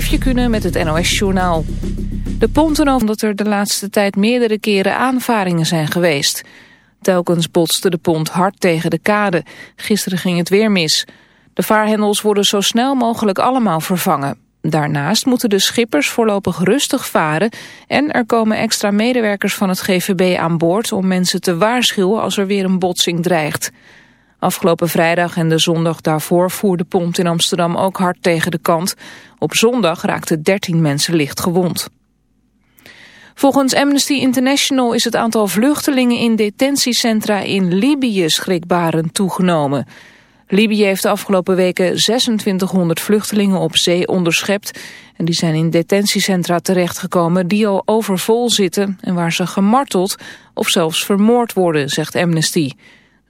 Kunnen met het NOS-journaal. De ponten over dat er de laatste tijd meerdere keren aanvaringen zijn geweest. Telkens botste de pont hard tegen de kade. Gisteren ging het weer mis. De vaarhendels worden zo snel mogelijk allemaal vervangen. Daarnaast moeten de schippers voorlopig rustig varen... en er komen extra medewerkers van het GVB aan boord... om mensen te waarschuwen als er weer een botsing dreigt. Afgelopen vrijdag en de zondag daarvoor voer de pont in Amsterdam ook hard tegen de kant. Op zondag raakten 13 mensen licht gewond. Volgens Amnesty International is het aantal vluchtelingen in detentiecentra in Libië schrikbarend toegenomen. Libië heeft de afgelopen weken 2600 vluchtelingen op zee onderschept. En die zijn in detentiecentra terechtgekomen die al overvol zitten... en waar ze gemarteld of zelfs vermoord worden, zegt Amnesty.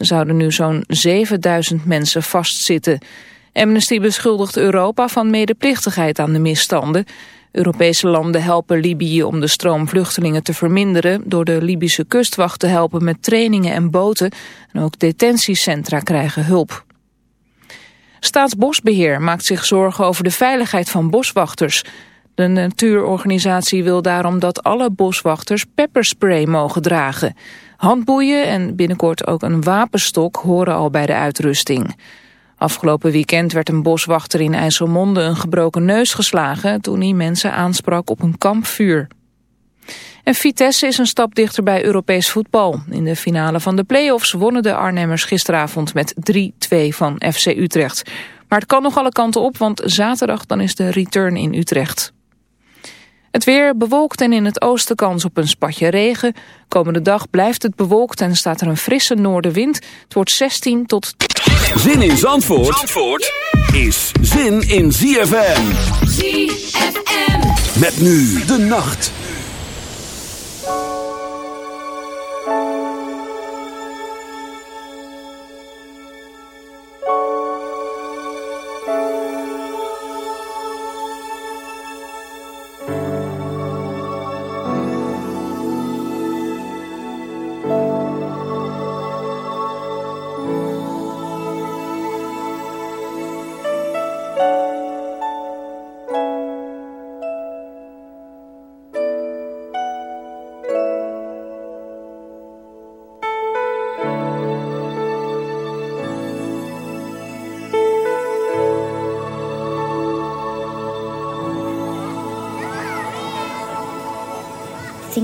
Zouden nu zo'n 7000 mensen vastzitten. Amnesty beschuldigt Europa van medeplichtigheid aan de misstanden. Europese landen helpen Libië om de stroom vluchtelingen te verminderen... door de Libische kustwacht te helpen met trainingen en boten. En ook detentiecentra krijgen hulp. Staatsbosbeheer maakt zich zorgen over de veiligheid van boswachters. De natuurorganisatie wil daarom dat alle boswachters pepperspray mogen dragen. Handboeien en binnenkort ook een wapenstok horen al bij de uitrusting. Afgelopen weekend werd een boswachter in IJsselmonde een gebroken neus geslagen... toen hij mensen aansprak op een kampvuur. En Vitesse is een stap dichter bij Europees voetbal. In de finale van de play-offs wonnen de Arnhemmers gisteravond met 3-2 van FC Utrecht. Maar het kan nog alle kanten op, want zaterdag dan is de return in Utrecht. Het weer bewolkt en in het oosten kans op een spatje regen. Komende dag blijft het bewolkt en staat er een frisse noordenwind. Het wordt 16 tot... Zin in Zandvoort, Zandvoort is zin in ZFM. ZFM. Met nu de nacht.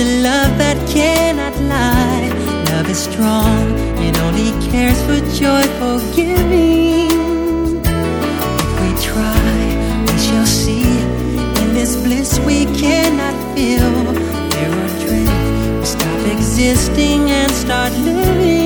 a love that cannot lie. Love is strong, it only cares for joyful giving. If we try, we shall see. In this bliss we cannot feel. There are dreams, stop existing and start living.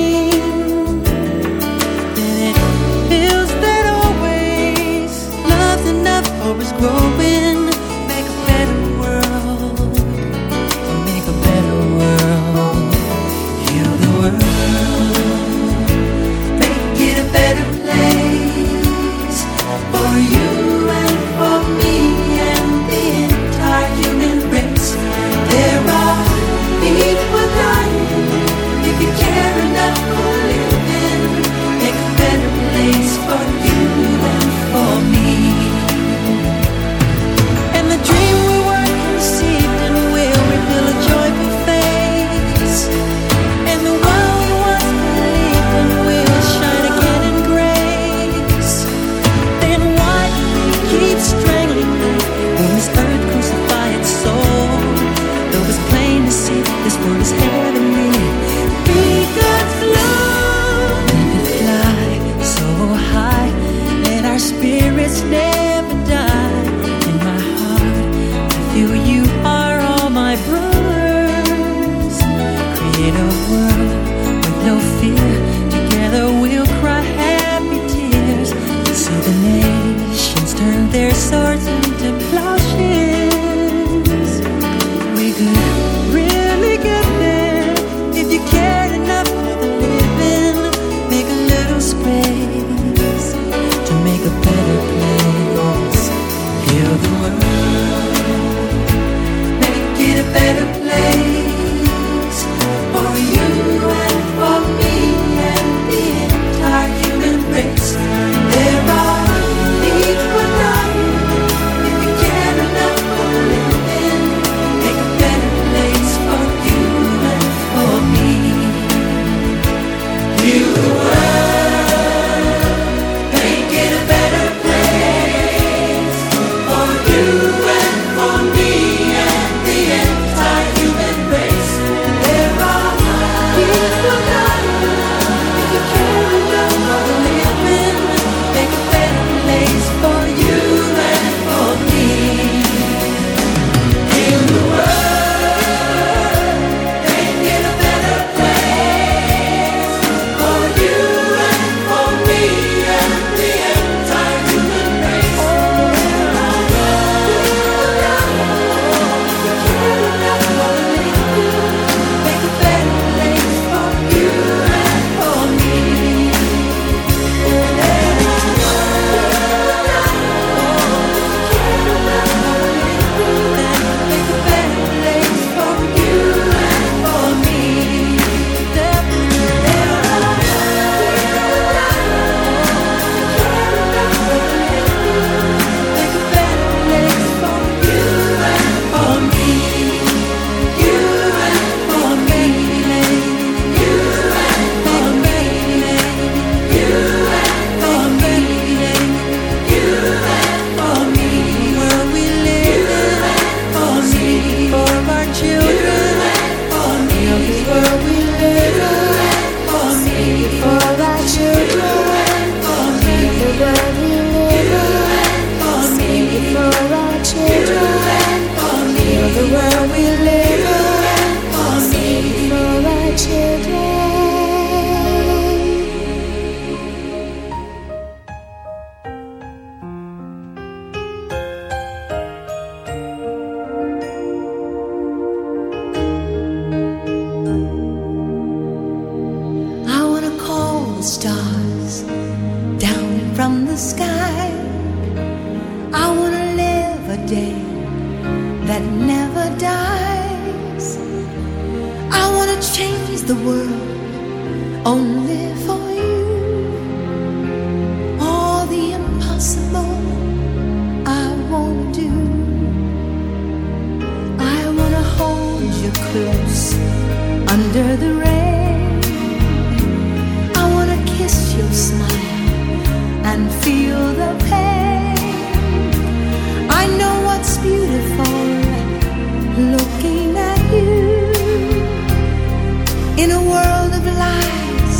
world of lies,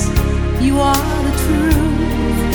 you are the truth.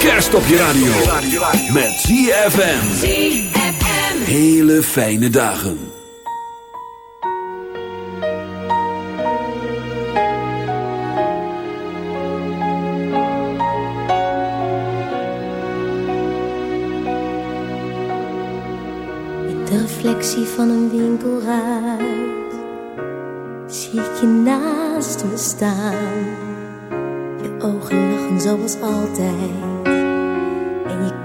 kerst op je radio. Met ZFM. Hele fijne dagen. Met de reflectie van een winkelruit zie ik je naast me staan. Je ogen lachen zoals altijd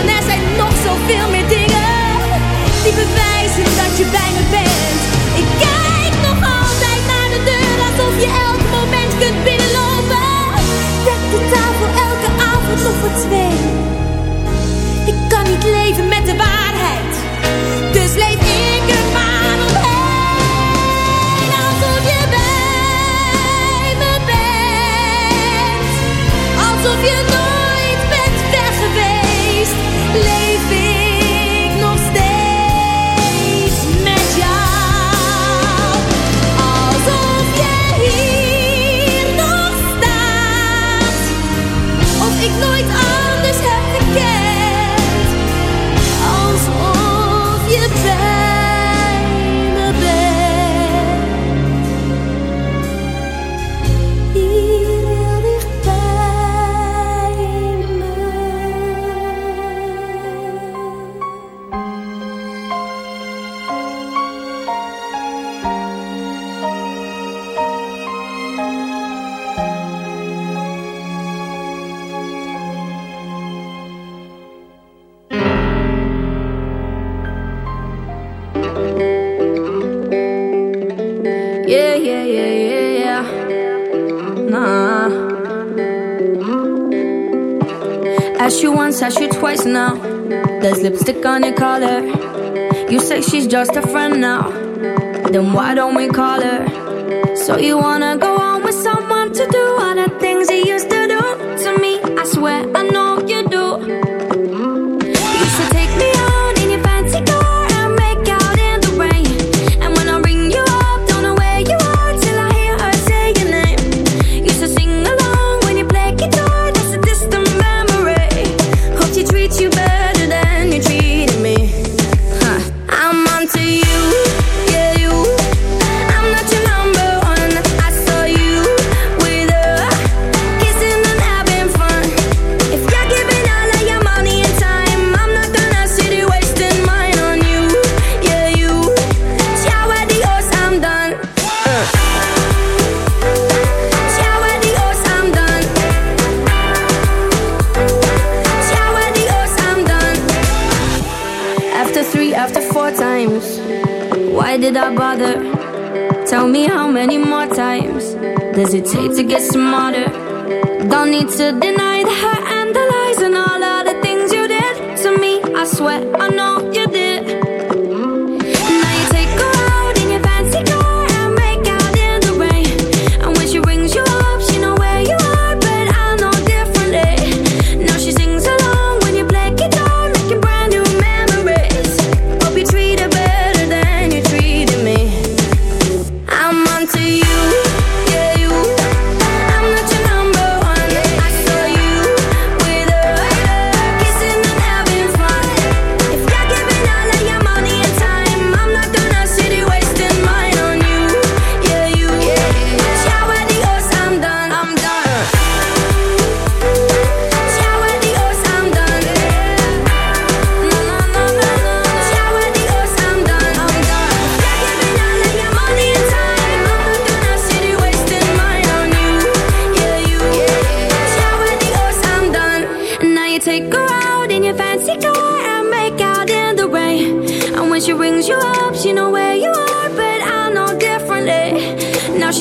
en er zijn nog zoveel meer dingen die bewijzen dat je bij me bent.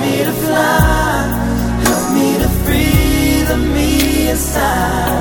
me to fly, help me to free the me inside.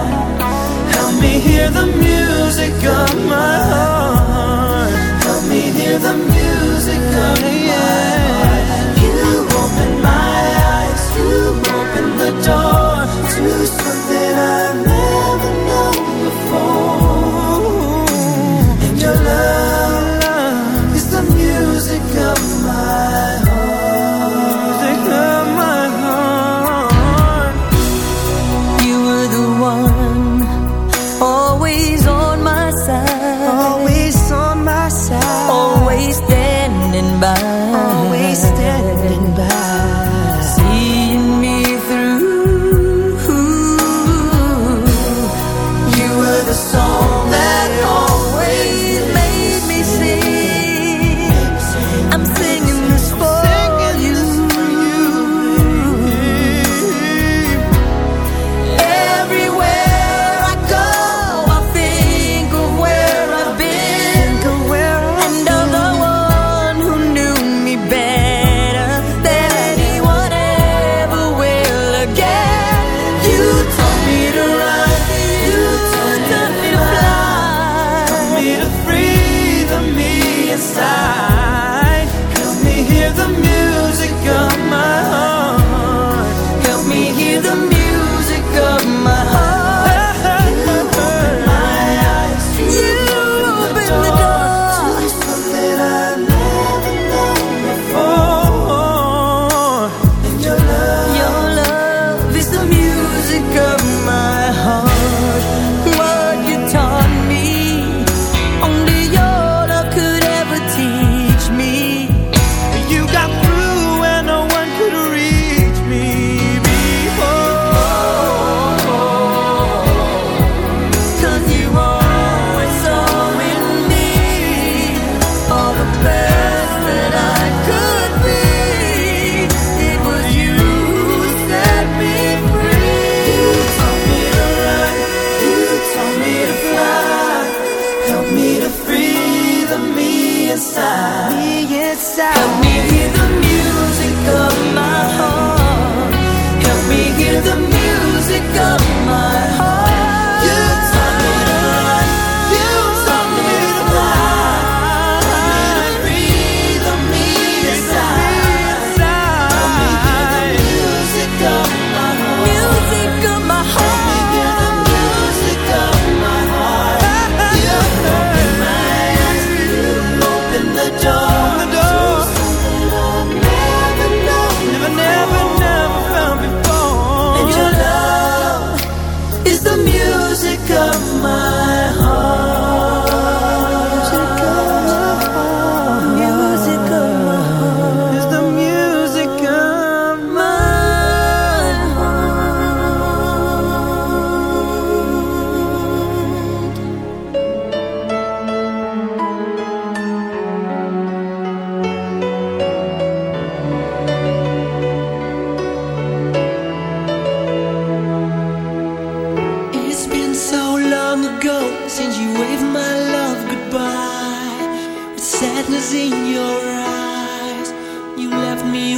in your eyes. You left me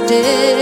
instead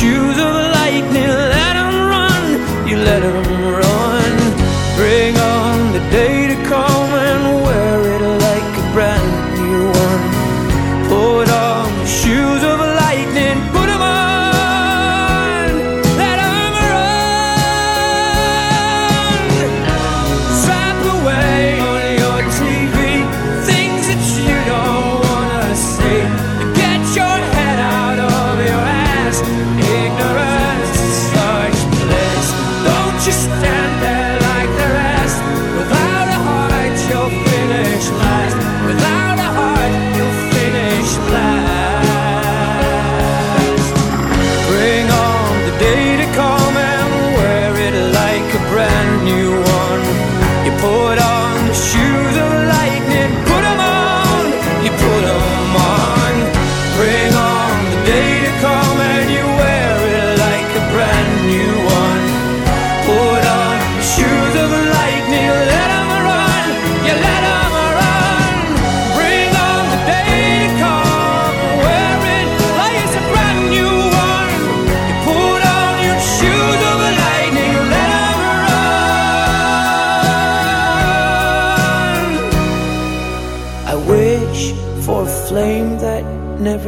shoes of lightning, let them run, you let them run. Bring on the day to come and wear it like a brand new one. Put on the shoes of lightning, put them on, let them run. Strap away on your TV things that you don't wanna see. Get your head out of your ass.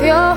if you're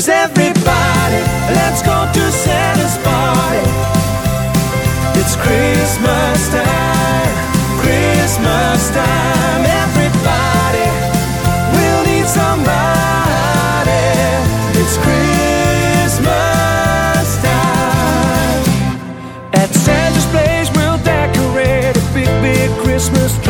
Cause everybody, let's go to Santa's party. It's Christmas time, Christmas time. Everybody we'll need somebody. It's Christmas time. At Santa's place, we'll decorate a big, big Christmas tree.